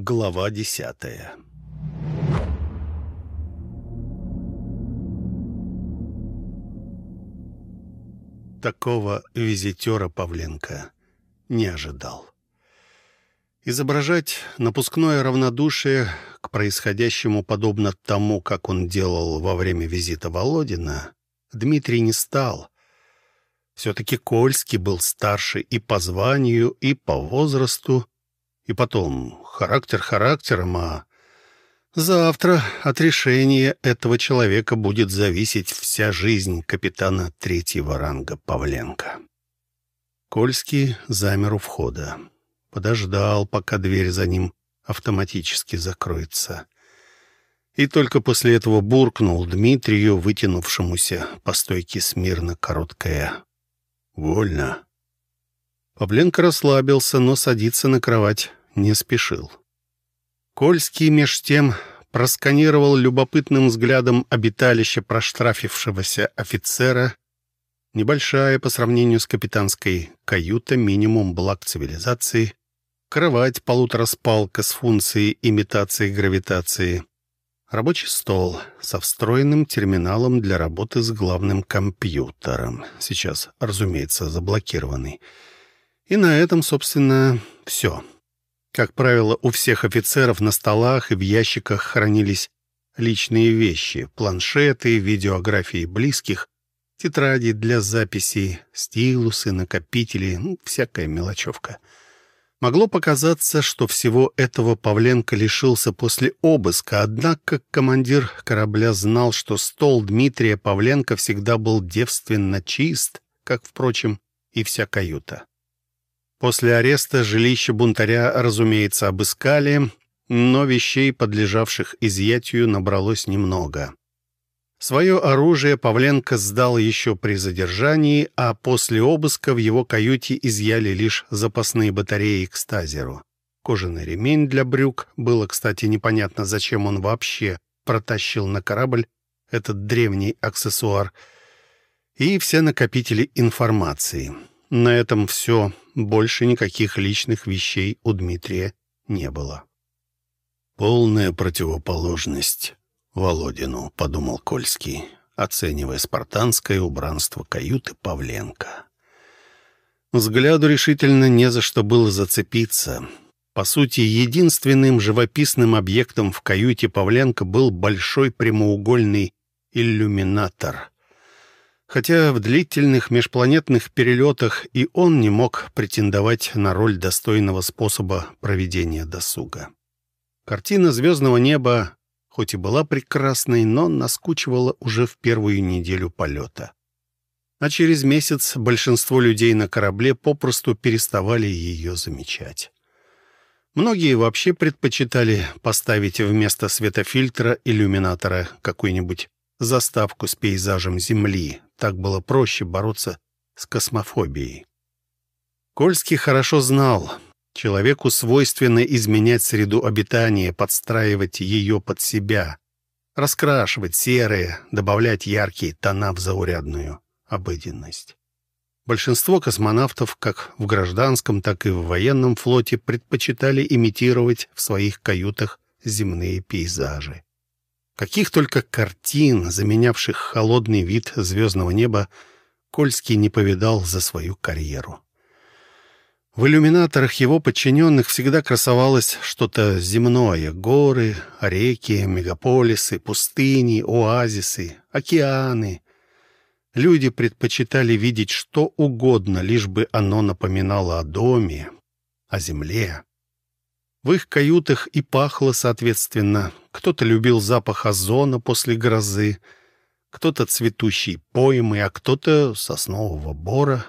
Глава десятая Такого визитера Павленко не ожидал. Изображать напускное равнодушие к происходящему подобно тому, как он делал во время визита Володина, Дмитрий не стал. Все-таки Кольский был старше и по званию, и по возрасту, и потом характер характером, а завтра от решения этого человека будет зависеть вся жизнь капитана третьего ранга Павленко. Кольский замер у входа. Подождал, пока дверь за ним автоматически закроется. И только после этого буркнул Дмитрию, вытянувшемуся по стойке смирно короткое «Вольно». Павленко расслабился, но садиться на кровать не спешил. Кольский меж тем просканировал любопытным взглядом обиталище проштрафившегося офицера. Небольшая по сравнению с капитанской каюта, минимум благ цивилизации, кровать полутораспалка с функцией имитации гравитации, рабочий стол со встроенным терминалом для работы с главным компьютером, сейчас, разумеется, заблокированный. И на этом, собственно, все. Как правило, у всех офицеров на столах и в ящиках хранились личные вещи, планшеты, видеографии близких, тетради для записей, стилусы, накопители, ну, всякая мелочевка. Могло показаться, что всего этого Павленко лишился после обыска, однако командир корабля знал, что стол Дмитрия Павленко всегда был девственно чист, как, впрочем, и вся каюта. После ареста жилище бунтаря, разумеется, обыскали, но вещей, подлежавших изъятию, набралось немного. Свое оружие Павленко сдал еще при задержании, а после обыска в его каюте изъяли лишь запасные батареи к стазеру. Кожаный ремень для брюк. Было, кстати, непонятно, зачем он вообще протащил на корабль этот древний аксессуар. И все накопители информации. На этом все. Больше никаких личных вещей у Дмитрия не было. «Полная противоположность Володину», — подумал Кольский, оценивая спартанское убранство каюты Павленко. Взгляду решительно не за что было зацепиться. По сути, единственным живописным объектом в каюте Павленко был большой прямоугольный иллюминатор — хотя в длительных межпланетных перелетах и он не мог претендовать на роль достойного способа проведения досуга. Картина звездного неба хоть и была прекрасной, но наскучивала уже в первую неделю полета. А через месяц большинство людей на корабле попросту переставали ее замечать. Многие вообще предпочитали поставить вместо светофильтра иллюминатора какую-нибудь заставку с пейзажем Земли, так было проще бороться с космофобией. Кольский хорошо знал, человеку свойственно изменять среду обитания, подстраивать ее под себя, раскрашивать серые, добавлять яркие тона в заурядную обыденность. Большинство космонавтов, как в гражданском, так и в военном флоте, предпочитали имитировать в своих каютах земные пейзажи. Каких только картин, заменявших холодный вид звездного неба, Кольский не повидал за свою карьеру. В иллюминаторах его подчиненных всегда красовалось что-то земное — горы, реки, мегаполисы, пустыни, оазисы, океаны. Люди предпочитали видеть что угодно, лишь бы оно напоминало о доме, о земле. В их каютах и пахло, соответственно. Кто-то любил запах озона после грозы, кто-то цветущей поймы, а кто-то соснового бора.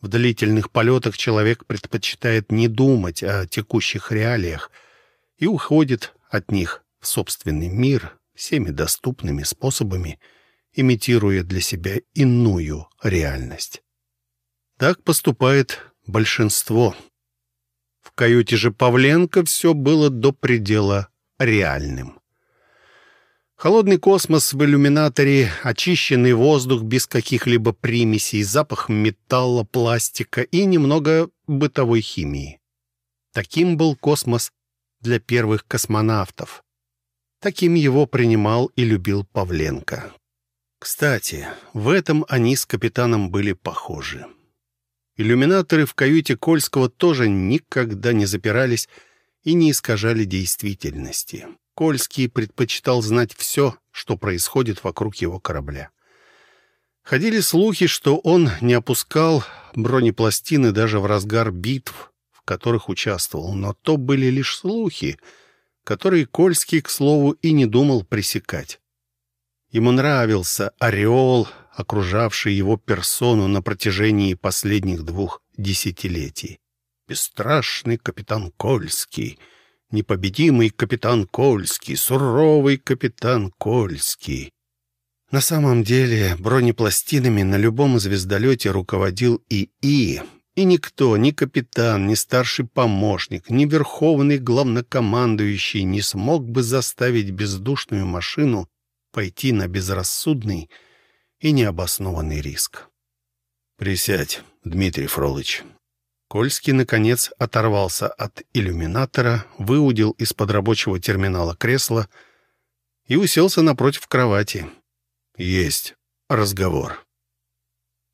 В длительных полетах человек предпочитает не думать о текущих реалиях и уходит от них в собственный мир всеми доступными способами, имитируя для себя иную реальность. Так поступает большинство. Каюте же Павленко все было до предела реальным. Холодный космос в иллюминаторе, очищенный воздух без каких-либо примесей, запах металла, пластика и немного бытовой химии. Таким был космос для первых космонавтов. Таким его принимал и любил Павленко. Кстати, в этом они с капитаном были похожи. Иллюминаторы в каюте Кольского тоже никогда не запирались и не искажали действительности. Кольский предпочитал знать все, что происходит вокруг его корабля. Ходили слухи, что он не опускал бронепластины даже в разгар битв, в которых участвовал, но то были лишь слухи, которые Кольский, к слову, и не думал пресекать. Ему нравился ореол, окружавший его персону на протяжении последних двух десятилетий. Бесстрашный капитан Кольский, непобедимый капитан Кольский, суровый капитан Кольский. На самом деле бронепластинами на любом звездолете руководил ИИ, и никто, ни капитан, ни старший помощник, ни верховный главнокомандующий не смог бы заставить бездушную машину пойти на безрассудный и необоснованный риск. «Присядь, Дмитрий Фролыч». Кольский, наконец, оторвался от иллюминатора, выудил из-под рабочего терминала кресло и уселся напротив кровати. «Есть разговор».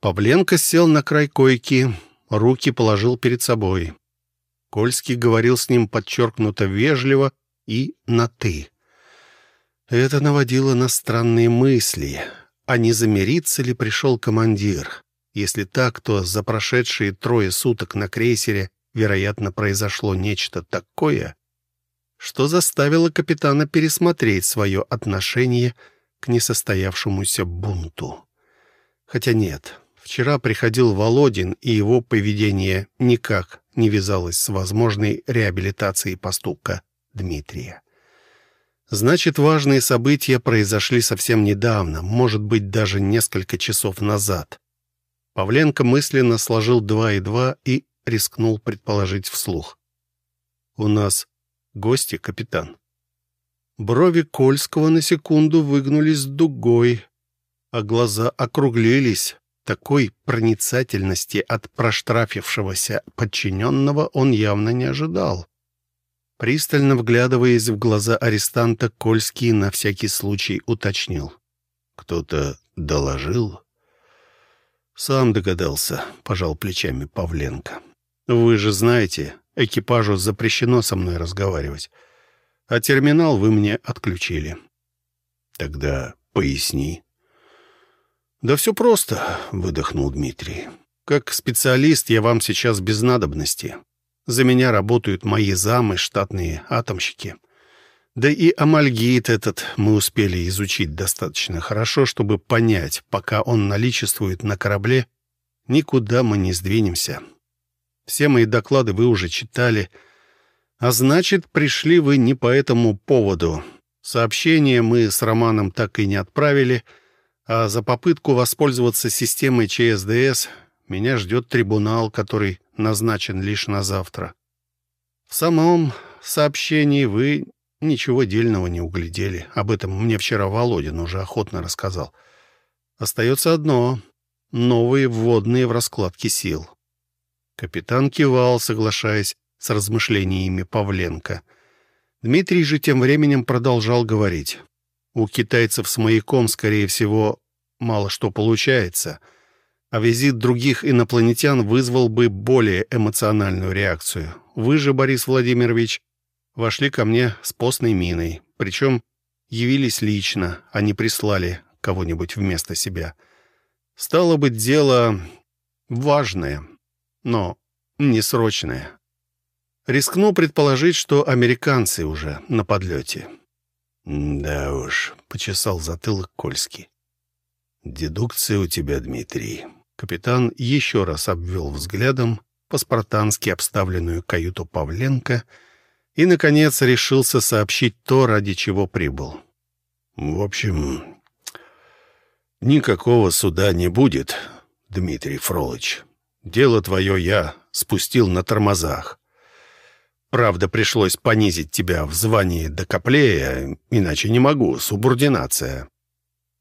Павленко сел на край койки, руки положил перед собой. Кольский говорил с ним подчеркнуто вежливо и на «ты». Это наводило на странные мысли. А не замириться ли пришел командир? Если так, то за прошедшие трое суток на крейсере, вероятно, произошло нечто такое, что заставило капитана пересмотреть свое отношение к несостоявшемуся бунту. Хотя нет, вчера приходил Володин, и его поведение никак не вязалось с возможной реабилитацией поступка Дмитрия. Значит, важные события произошли совсем недавно, может быть, даже несколько часов назад. Павленко мысленно сложил два и два и рискнул предположить вслух. «У нас гости, капитан». Брови Кольского на секунду выгнулись дугой, а глаза округлились. Такой проницательности от проштрафившегося подчиненного он явно не ожидал. Пристально вглядываясь в глаза арестанта, Кольский на всякий случай уточнил. «Кто-то доложил?» «Сам догадался», — пожал плечами Павленко. «Вы же знаете, экипажу запрещено со мной разговаривать а терминал вы мне отключили. Тогда поясни. Да все просто, выдохнул Дмитрий. Как специалист я вам сейчас без надобности. За меня работают мои замы, штатные атомщики. Да и амальгит этот мы успели изучить достаточно хорошо, чтобы понять, пока он наличествует на корабле, никуда мы не сдвинемся. Все мои доклады вы уже читали — а значит, пришли вы не по этому поводу. Сообщение мы с Романом так и не отправили, а за попытку воспользоваться системой ЧСДС меня ждет трибунал, который назначен лишь на завтра. В самом сообщении вы ничего дельного не углядели. Об этом мне вчера Володин уже охотно рассказал. Остается одно — новые вводные в раскладке сил. Капитан кивал, соглашаясь с размышлениями Павленко. Дмитрий же тем временем продолжал говорить. У китайцев с маяком, скорее всего, мало что получается, а визит других инопланетян вызвал бы более эмоциональную реакцию. Вы же, Борис Владимирович, вошли ко мне с постной миной, причем явились лично, а не прислали кого-нибудь вместо себя. Стало быть, дело важное, но не срочное. Рискну предположить, что американцы уже на подлете. «Да уж», — почесал затылок Кольский. «Дедукция у тебя, Дмитрий». Капитан еще раз обвел взглядом по-спартански обставленную каюту Павленко и, наконец, решился сообщить то, ради чего прибыл. «В общем, никакого суда не будет, Дмитрий Фролыч. Дело твое я спустил на тормозах. Правда, пришлось понизить тебя в звании до коплея, иначе не могу, субординация.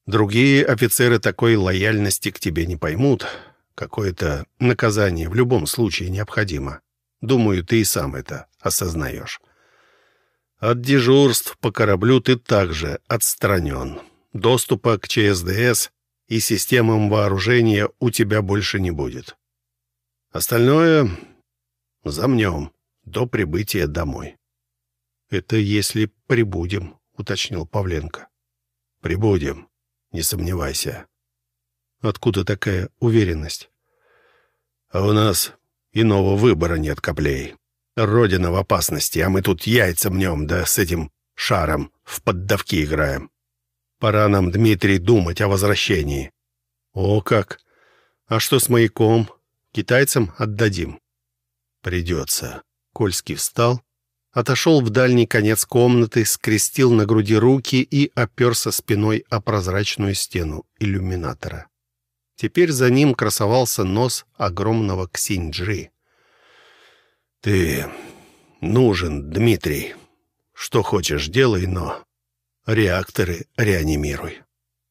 Другие офицеры такой лояльности к тебе не поймут. Какое-то наказание в любом случае необходимо. Думаю, ты и сам это осознаешь. От дежурств по кораблю ты также отстранен. Доступа к ЧСДС и системам вооружения у тебя больше не будет. Остальное замнем до прибытия домой. — Это если прибудем, — уточнил Павленко. — Прибудем, не сомневайся. — Откуда такая уверенность? — А у нас иного выбора нет, Коплей. Родина в опасности, а мы тут яйца мнем, да с этим шаром в поддавки играем. Пора нам, Дмитрий, думать о возвращении. О, как! А что с маяком? Китайцам отдадим. Придется. Кольский встал, отошел в дальний конец комнаты, скрестил на груди руки и оперся спиной о прозрачную стену иллюминатора. Теперь за ним красовался нос огромного ксинджи. «Ты нужен, Дмитрий. Что хочешь, делай, но реакторы реанимируй.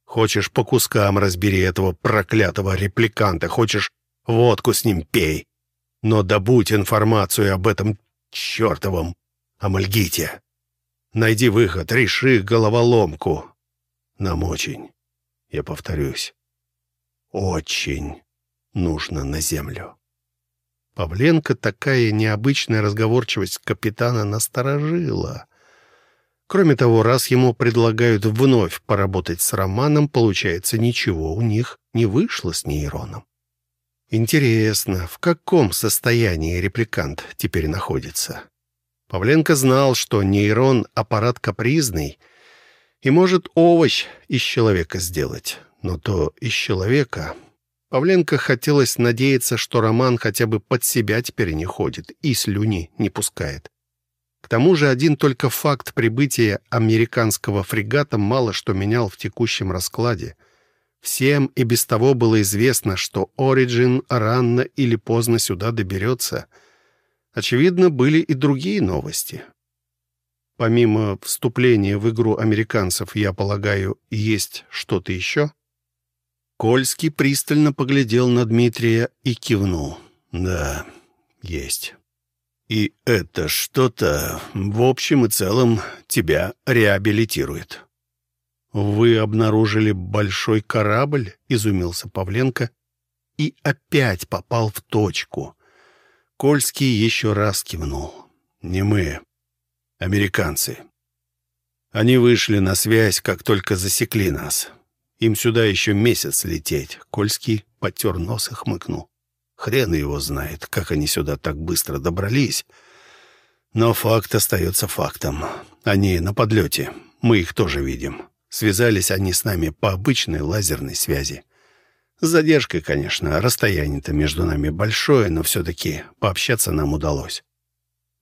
Хочешь, по кускам разбери этого проклятого репликанта, хочешь, водку с ним пей. Но добудь информацию об этом чертовом амальгите. Найди выход, реши головоломку. Нам очень, я повторюсь, очень нужно на землю. Павленко такая необычная разговорчивость капитана насторожила. Кроме того, раз ему предлагают вновь поработать с Романом, получается, ничего у них не вышло с нейроном. Интересно, в каком состоянии репликант теперь находится? Павленко знал, что нейрон — аппарат капризный и может овощ из человека сделать, но то из человека Павленко хотелось надеяться, что Роман хотя бы под себя теперь не ходит и слюни не пускает. К тому же один только факт прибытия американского фрегата мало что менял в текущем раскладе. Всем и без того было известно, что Ориджин рано или поздно сюда доберется. Очевидно, были и другие новости. Помимо вступления в игру американцев, я полагаю, есть что-то еще? Кольский пристально поглядел на Дмитрия и кивнул. «Да, есть. И это что-то, в общем и целом, тебя реабилитирует». «Вы обнаружили большой корабль?» — изумился Павленко и опять попал в точку. Кольский еще раз кивнул. «Не мы, американцы. Они вышли на связь, как только засекли нас. Им сюда еще месяц лететь. Кольский потер нос и хмыкнул. Хрен его знает, как они сюда так быстро добрались. Но факт остается фактом. Они на подлете. Мы их тоже видим. Связались они с нами по обычной лазерной связи. С задержкой, конечно. Расстояние-то между нами большое, но все-таки пообщаться нам удалось.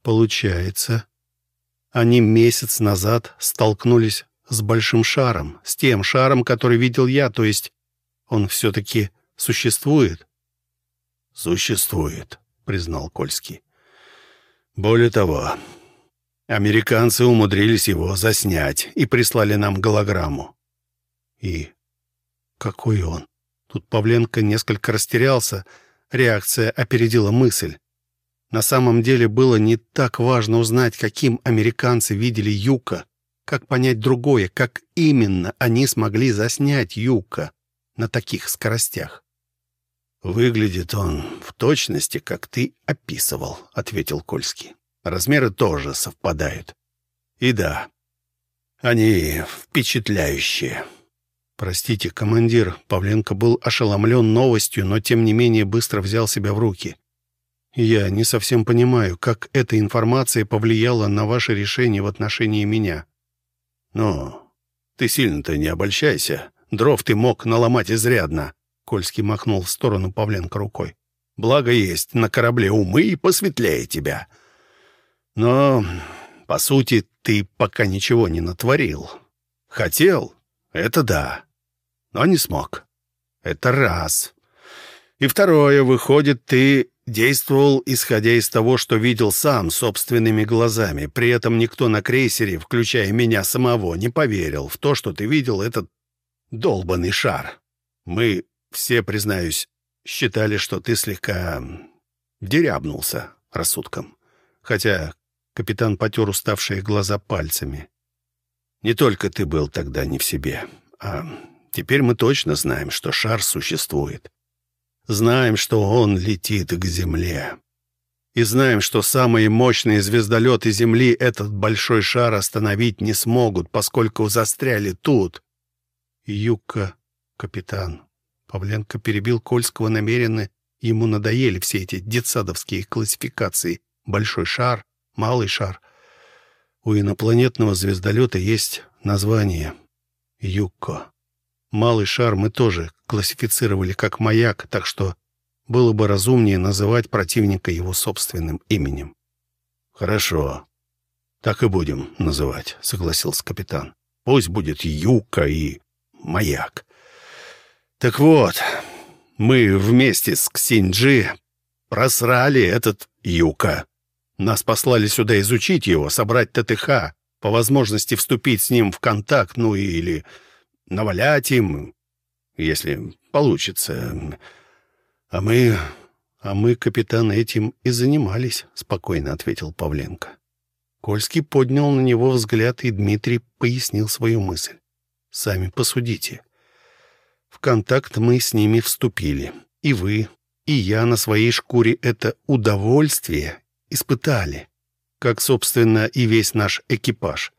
Получается, они месяц назад столкнулись с большим шаром, с тем шаром, который видел я, то есть он все-таки существует?» «Существует», — признал Кольский. «Более того, американцы умудрились его заснять и прислали нам голограмму». «И какой он?» Тут Павленко несколько растерялся, реакция опередила мысль. На самом деле было не так важно узнать, каким американцы видели Юка, как понять другое, как именно они смогли заснять Юка на таких скоростях? «Выглядит он в точности, как ты описывал», — ответил Кольский. «Размеры тоже совпадают. И да, они впечатляющие». «Простите, командир», — Павленко был ошеломлен новостью, но тем не менее быстро взял себя в руки. «Я не совсем понимаю, как эта информация повлияла на ваше решение в отношении меня». «Ну, ты сильно-то не обольщайся. Дров ты мог наломать изрядно», — Кольский махнул в сторону Павленко рукой. «Благо есть на корабле умы и посветлее тебя. Но, по сути, ты пока ничего не натворил. Хотел — это да, но не смог. Это раз. И второе, выходит, ты Действовал, исходя из того, что видел сам собственными глазами. При этом никто на крейсере, включая меня самого, не поверил в то, что ты видел этот долбанный шар. Мы все, признаюсь, считали, что ты слегка дерябнулся рассудком. Хотя Капитан потер уставшие глаза пальцами. «Не только ты был тогда не в себе, а теперь мы точно знаем, что шар существует. Знаем, что он летит к Земле. И знаем, что самые мощные звездолеты Земли этот большой шар остановить не смогут, поскольку застряли тут. Юка, капитан. Павленко перебил Кольского намеренно. Ему надоели все эти детсадовские классификации. Большой шар, малый шар. У инопланетного звездолета есть название Юкко. Малый шар мы тоже классифицировали как маяк, так что было бы разумнее называть противника его собственным именем. «Хорошо. Так и будем называть», — согласился капитан. «Пусть будет Юка и маяк. Так вот, мы вместе с Ксинджи просрали этот Юка. Нас послали сюда изучить его, собрать ТТХ, по возможности вступить с ним в контакт, ну или навалять им, если получится. А мы... а мы, капитан, этим и занимались, — спокойно ответил Павленко. Кольский поднял на него взгляд, и Дмитрий пояснил свою мысль. «Сами посудите. В контакт мы с ними вступили. И вы, и я на своей шкуре это удовольствие испытали, как, собственно, и весь наш экипаж.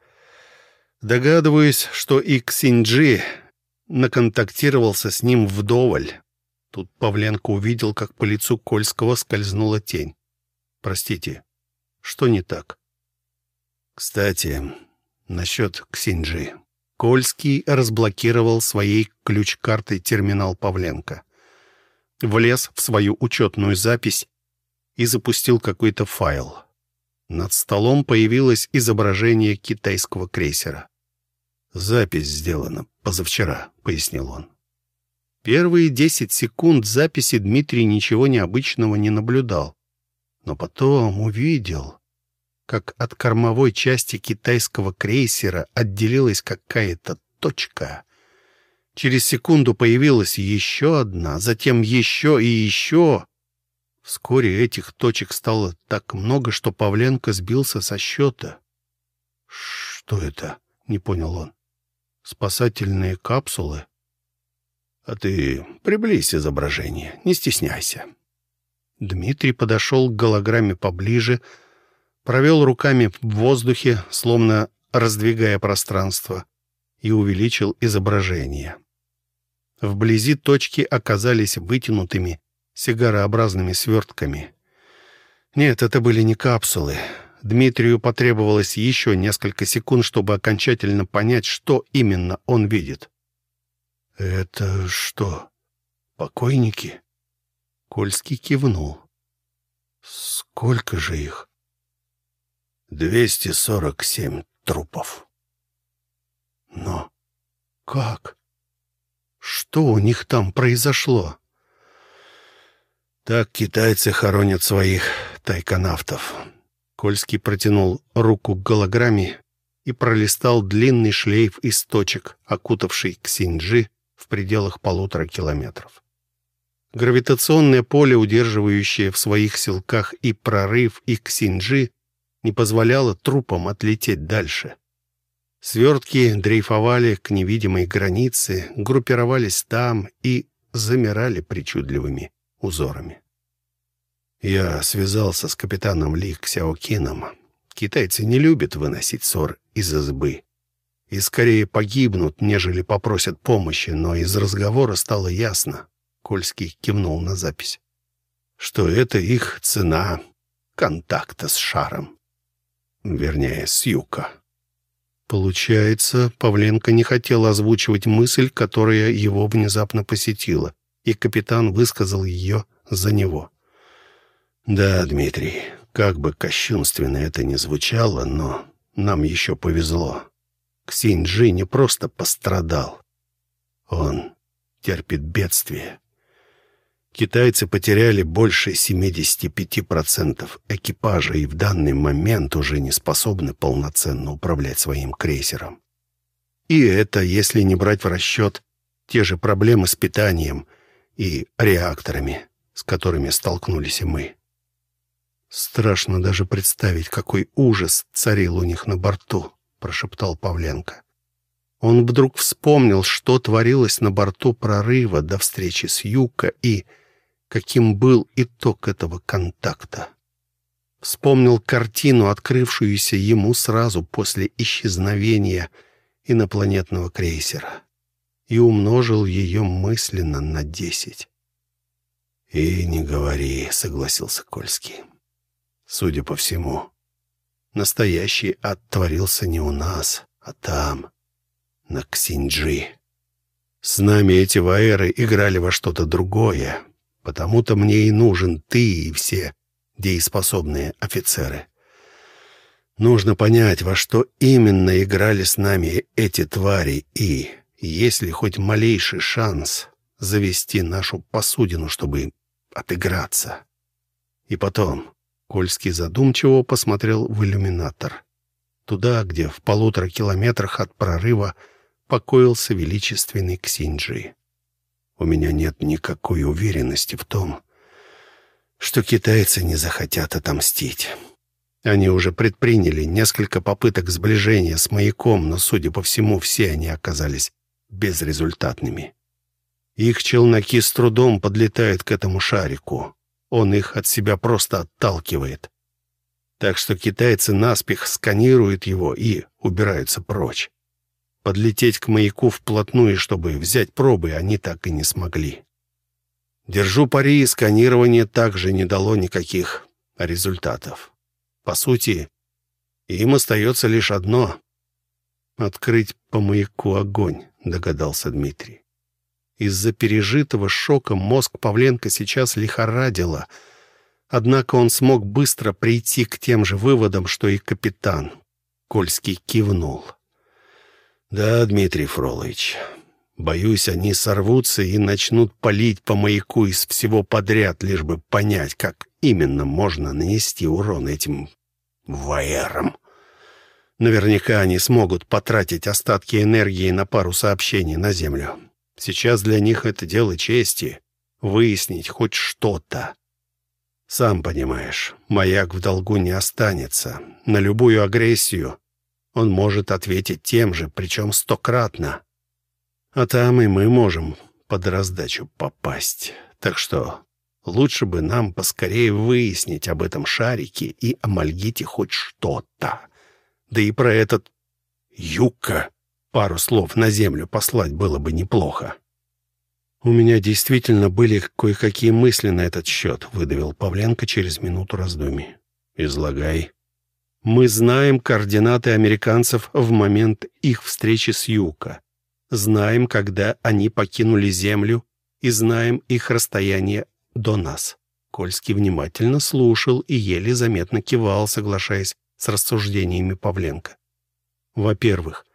Догадываюсь, что и Ксинджи наконтактировался с ним вдоволь. Тут Павленко увидел, как по лицу Кольского скользнула тень. «Простите, что не так?» «Кстати, насчет Ксинджи». Кольский разблокировал своей ключ-картой терминал Павленко. Влез в свою учетную запись и запустил какой-то файл. Над столом появилось изображение китайского крейсера. «Запись сделана позавчера», — пояснил он. Первые десять секунд записи Дмитрий ничего необычного не наблюдал. Но потом увидел, как от кормовой части китайского крейсера отделилась какая-то точка. Через секунду появилась еще одна, затем еще и еще. Вскоре этих точек стало так много, что Павленко сбился со счета. «Что это?» — не понял он. «Спасательные капсулы?» «А ты приблизь изображение, не стесняйся». Дмитрий подошел к голограмме поближе, провел руками в воздухе, словно раздвигая пространство, и увеличил изображение. Вблизи точки оказались вытянутыми, сигарообразными свертками. Нет, это были не капсулы. Дмитрию потребовалось еще несколько секунд, чтобы окончательно понять, что именно он видит. «Это что, покойники?» Кольский кивнул. «Сколько же их?» «Двести сорок семь трупов». «Но как? Что у них там произошло?» Так китайцы хоронят своих тайконавтов. Кольский протянул руку к голограмме и пролистал длинный шлейф из точек, окутавший Ксинджи в пределах полутора километров. Гравитационное поле, удерживающее в своих силках и прорыв, и Ксинджи, не позволяло трупам отлететь дальше. Свертки дрейфовали к невидимой границе, группировались там и замирали причудливыми узорами. Я связался с капитаном Ли Ксяокином. Китайцы не любят выносить ссор из избы. И скорее погибнут, нежели попросят помощи, но из разговора стало ясно, Кольский кивнул на запись, что это их цена контакта с шаром. Вернее, с Юка. Получается, Павленко не хотел озвучивать мысль, которая его внезапно посетила и капитан высказал ее за него. «Да, Дмитрий, как бы кощунственно это ни звучало, но нам еще повезло. Ксинджи не просто пострадал. Он терпит бедствие. Китайцы потеряли больше 75% экипажа и в данный момент уже не способны полноценно управлять своим крейсером. И это, если не брать в расчет те же проблемы с питанием и реакторами, с которыми столкнулись и мы. Страшно даже представить, какой ужас царил у них на борту, прошептал Павленко. Он вдруг вспомнил, что творилось на борту прорыва до встречи с Юка и каким был итог этого контакта. Вспомнил картину, открывшуюся ему сразу после исчезновения инопланетного крейсера, и умножил ее мысленно на десять. «И не говори», — согласился Кольский. «Судя по всему, настоящий ад творился не у нас, а там, на Ксинджи. С нами эти ваэры играли во что-то другое, потому-то мне и нужен ты и все дееспособные офицеры. Нужно понять, во что именно играли с нами эти твари, и есть ли хоть малейший шанс завести нашу посудину, чтобы отыграться. И потом Кольский задумчиво посмотрел в иллюминатор. Туда, где в полутора километрах от прорыва покоился величественный Ксинджи. У меня нет никакой уверенности в том, что китайцы не захотят отомстить. Они уже предприняли несколько попыток сближения с маяком, но, судя по всему, все они оказались безрезультатными. Их челноки с трудом подлетают к этому шарику. Он их от себя просто отталкивает. Так что китайцы наспех сканируют его и убираются прочь. Подлететь к маяку вплотную, чтобы взять пробы, они так и не смогли. Держу пари, сканирование также не дало никаких результатов. По сути, им остается лишь одно — открыть по маяку огонь, догадался Дмитрий. Из-за пережитого шока мозг Павленко сейчас лихорадило. Однако он смог быстро прийти к тем же выводам, что и капитан. Кольский кивнул. «Да, Дмитрий Фролович, боюсь, они сорвутся и начнут палить по маяку из всего подряд, лишь бы понять, как именно можно нанести урон этим ваерам. Наверняка они смогут потратить остатки энергии на пару сообщений на Землю. Сейчас для них это дело чести — выяснить хоть что-то. Сам понимаешь, маяк в долгу не останется. На любую агрессию он может ответить тем же, причем стократно. А там и мы можем под раздачу попасть. Так что лучше бы нам поскорее выяснить об этом шарике и о Мальгите хоть что-то. Да и про этот Юка пару слов на землю послать было бы неплохо. «У меня действительно были кое-какие мысли на этот счет», — выдавил Павленко через минуту раздумий. «Излагай». «Мы знаем координаты американцев в момент их встречи с Юка. Знаем, когда они покинули Землю, и знаем их расстояние до нас». Кольский внимательно слушал и еле заметно кивал, соглашаясь с рассуждениями Павленко. «Во-первых,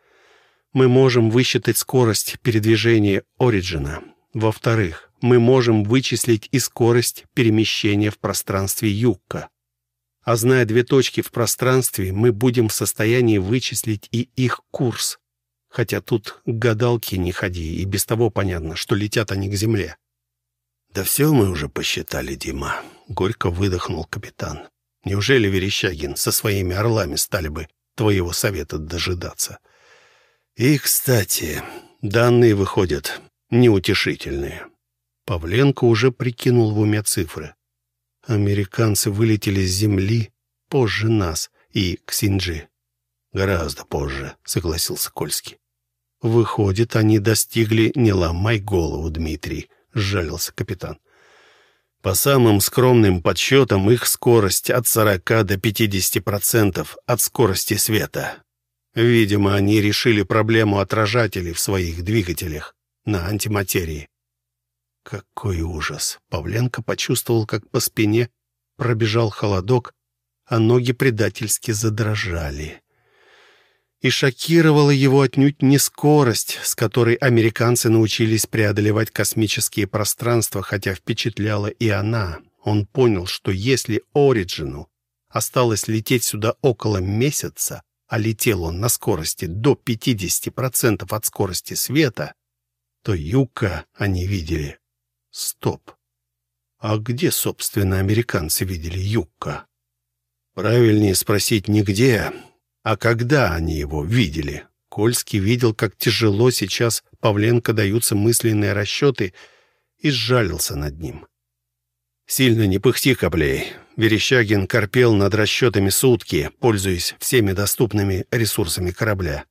мы можем высчитать скорость передвижения Ориджина. Во-вторых, мы можем вычислить и скорость перемещения в пространстве Юкка. А зная две точки в пространстве, мы будем в состоянии вычислить и их курс. Хотя тут к гадалке не ходи, и без того понятно, что летят они к земле. «Да все мы уже посчитали, Дима», — горько выдохнул капитан. «Неужели Верещагин со своими орлами стали бы твоего совета дожидаться?» И, кстати, данные выходят неутешительные. Павленко уже прикинул в уме цифры. Американцы вылетели с Земли позже нас и Ксинджи. Гораздо позже, согласился Кольский. Выходит, они достигли «не ломай голову, Дмитрий», — сжалился капитан. По самым скромным подсчетам, их скорость от 40 до 50% от скорости света. Видимо, они решили проблему отражателей в своих двигателях на антиматерии. Какой ужас! Павленко почувствовал, как по спине пробежал холодок, а ноги предательски задрожали. И шокировала его отнюдь не скорость, с которой американцы научились преодолевать космические пространства, хотя впечатляла и она. Он понял, что если Ориджину осталось лететь сюда около месяца, а летел он на скорости до 50% от скорости света, то Юка они видели. Стоп. А где, собственно, американцы видели Юка? Правильнее спросить не где, а когда они его видели. Кольский видел, как тяжело сейчас Павленко даются мысленные расчеты, и сжалился над ним. «Сильно не пыхти, Коплей». Верещагин корпел над расчетами сутки, пользуясь всеми доступными ресурсами корабля.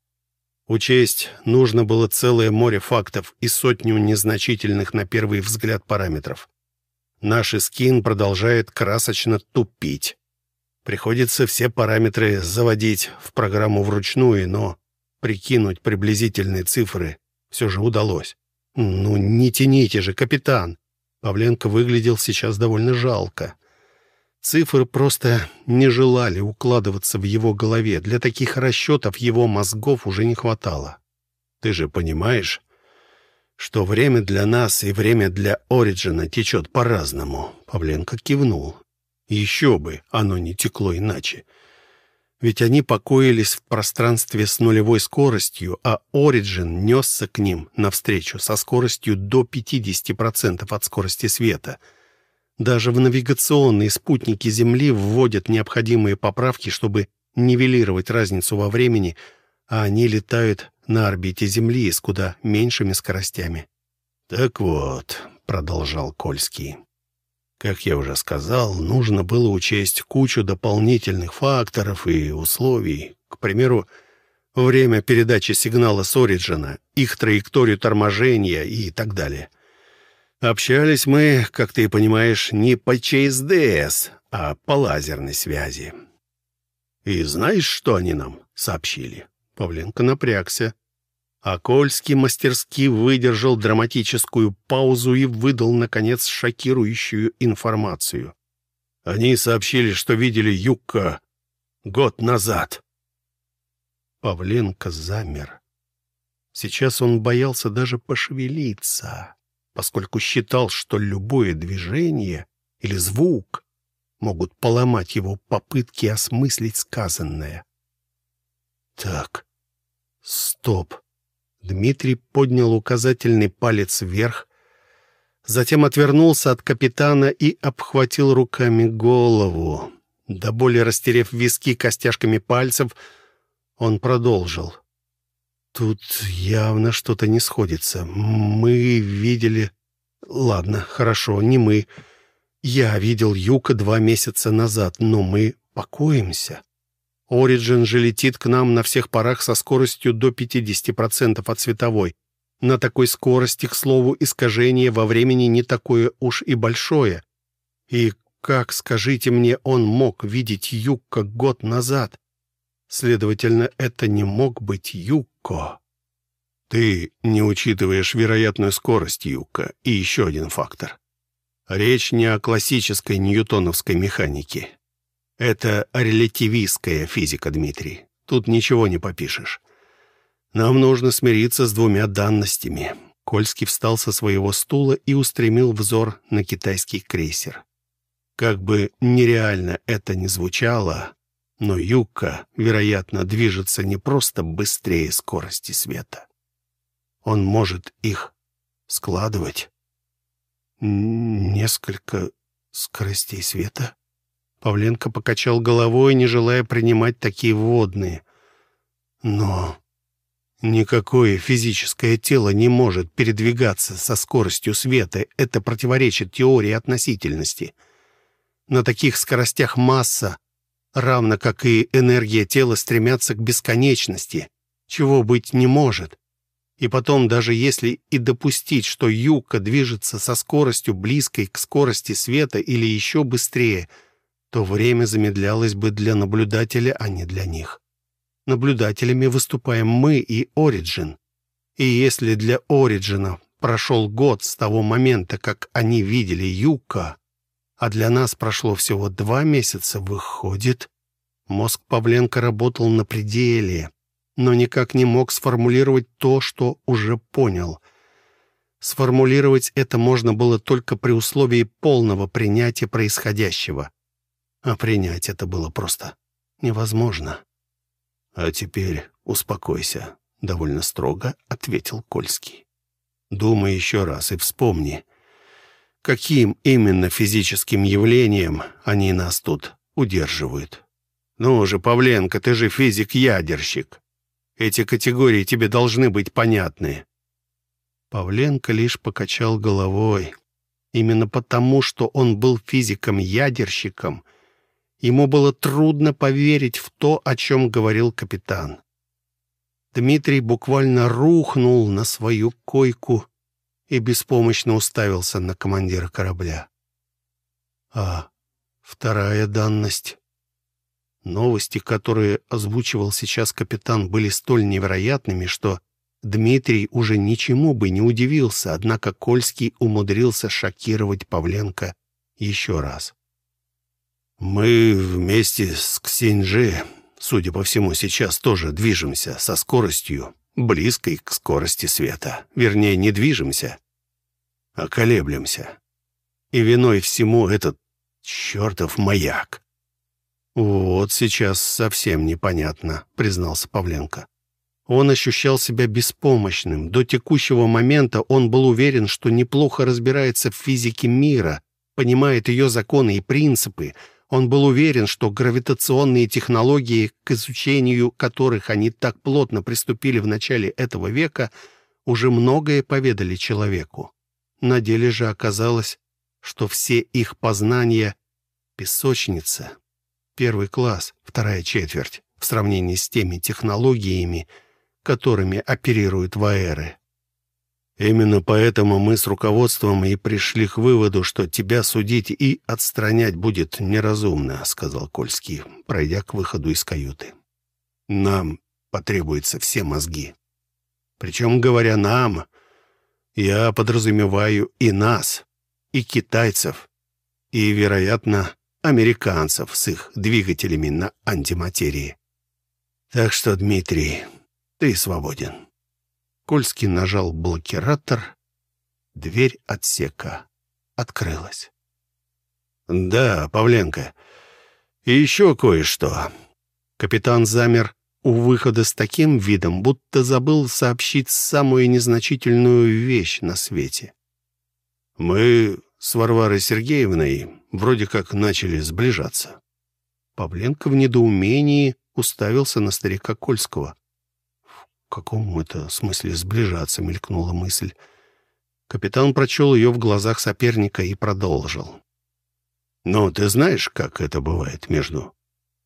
Учесть нужно было целое море фактов и сотню незначительных на первый взгляд параметров. Наш скин продолжает красочно тупить. Приходится все параметры заводить в программу вручную, но прикинуть приблизительные цифры все же удалось. «Ну, не тяните же, капитан!» Павленко выглядел сейчас довольно жалко. Цифры просто не желали укладываться в его голове. Для таких расчетов его мозгов уже не хватало. «Ты же понимаешь, что время для нас и время для Ориджина течет по-разному?» Павленко кивнул. «Еще бы, оно не текло иначе. Ведь они покоились в пространстве с нулевой скоростью, а Ориджин несся к ним навстречу со скоростью до 50% от скорости света. Даже в навигационные спутники Земли вводят необходимые поправки, чтобы нивелировать разницу во времени, а они летают на орбите Земли с куда меньшими скоростями. «Так вот», — продолжал Кольский, как я уже сказал, нужно было учесть кучу дополнительных факторов и условий. К примеру, время передачи сигнала с Ориджина, их траекторию торможения и так далее. Общались мы, как ты понимаешь, не по ЧСДС, а по лазерной связи. И знаешь, что они нам сообщили? Павленко напрягся. А мастерски выдержал драматическую паузу и выдал, наконец, шокирующую информацию. Они сообщили, что видели Юкка год назад. Павленко замер. Сейчас он боялся даже пошевелиться, поскольку считал, что любое движение или звук могут поломать его попытки осмыслить сказанное. Так, стоп. Дмитрий поднял указательный палец вверх, затем отвернулся от капитана и обхватил руками голову. До боли растерев виски костяшками пальцев, он продолжил. «Тут явно что-то не сходится. Мы видели...» «Ладно, хорошо, не мы. Я видел Юка два месяца назад, но мы покоимся. Ориджин же летит к нам на всех парах со скоростью до 50% от световой. На такой скорости, к слову, искажение во времени не такое уж и большое. И как, скажите мне, он мог видеть Юкко год назад? Следовательно, это не мог быть Юкко. Ты не учитываешь вероятную скорость Юкко и еще один фактор. Речь не о классической ньютоновской механике. Это релятивистская физика, Дмитрий. Тут ничего не попишешь. Нам нужно смириться с двумя данностями. Кольский встал со своего стула и устремил взор на китайский крейсер. Как бы нереально это ни звучало, но Юка, вероятно, движется не просто быстрее скорости света. Он может их складывать. Несколько скоростей света? Павленко покачал головой, не желая принимать такие вводные. Но никакое физическое тело не может передвигаться со скоростью света. Это противоречит теории относительности. На таких скоростях масса, равно как и энергия тела, стремятся к бесконечности, чего быть не может. И потом, даже если и допустить, что юка движется со скоростью близкой к скорости света или еще быстрее – то время замедлялось бы для наблюдателя, а не для них. Наблюдателями выступаем мы и Ориджин. И если для Ориджина прошел год с того момента, как они видели Юка, а для нас прошло всего два месяца, выходит... Мозг Павленко работал на пределе, но никак не мог сформулировать то, что уже понял. Сформулировать это можно было только при условии полного принятия происходящего а принять это было просто невозможно. «А теперь успокойся», — довольно строго ответил Кольский. «Думай еще раз и вспомни, каким именно физическим явлением они нас тут удерживают. «Ну же, Павленко, ты же физик-ядерщик. Эти категории тебе должны быть понятны». Павленко лишь покачал головой. Именно потому, что он был физиком-ядерщиком, ему было трудно поверить в то, о чем говорил капитан. Дмитрий буквально рухнул на свою койку и беспомощно уставился на командира корабля. А вторая данность. Новости, которые озвучивал сейчас капитан, были столь невероятными, что Дмитрий уже ничему бы не удивился, однако Кольский умудрился шокировать Павленко еще раз. «Мы вместе с Ксеньжи, судя по всему, сейчас тоже движемся со скоростью, близкой к скорости света. Вернее, не движемся, а колеблемся. И виной всему этот чертов маяк». «Вот сейчас совсем непонятно», — признался Павленко. Он ощущал себя беспомощным. До текущего момента он был уверен, что неплохо разбирается в физике мира, понимает ее законы и принципы. Он был уверен, что гравитационные технологии, к изучению которых они так плотно приступили в начале этого века, уже многое поведали человеку. На деле же оказалось, что все их познания — песочница. Первый класс, вторая четверть, в сравнении с теми технологиями, которыми оперируют ваэры. Именно поэтому мы с руководством и пришли к выводу, что тебя судить и отстранять будет неразумно, сказал Кольский, пройдя к выходу из каюты. Нам потребуются все мозги. Причем, говоря «нам», я подразумеваю и нас, и китайцев, и, вероятно, американцев с их двигателями на антиматерии. Так что, Дмитрий, ты свободен». Кольский нажал блокиратор. Дверь отсека открылась. «Да, Павленко. И еще кое-что». Капитан замер у выхода с таким видом, будто забыл сообщить самую незначительную вещь на свете. «Мы с Варварой Сергеевной вроде как начали сближаться». Павленко в недоумении уставился на старика Кольского каком это смысле сближаться?» — мелькнула мысль. Капитан прочел ее в глазах соперника и продолжил. «Но ты знаешь, как это бывает между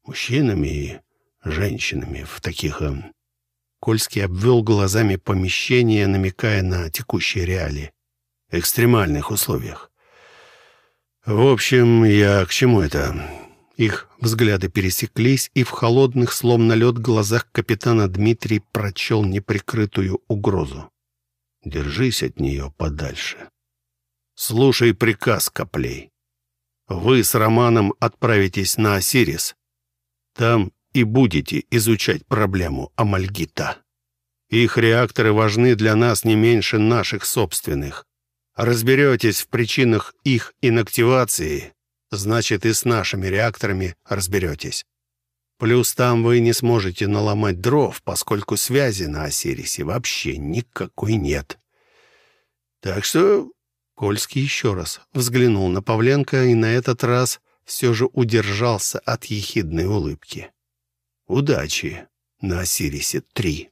мужчинами и женщинами в таких...» э... Кольский обвел глазами помещение, намекая на текущие реалии. «Экстремальных условиях. В общем, я к чему это? Их взгляды пересеклись, и в холодных, словно лед, глазах капитана Дмитрий прочел неприкрытую угрозу. «Держись от нее подальше. Слушай приказ, Коплей. Вы с Романом отправитесь на Осирис. Там и будете изучать проблему Амальгита. Их реакторы важны для нас не меньше наших собственных. Разберетесь в причинах их инактивации, значит и с нашими реакторами разберетесь. Плюс там вы не сможете наломать дров, поскольку связи на Осирисе вообще никакой нет. Так что Кольский еще раз взглянул на Павленко и на этот раз все же удержался от ехидной улыбки. «Удачи на Осирисе-3».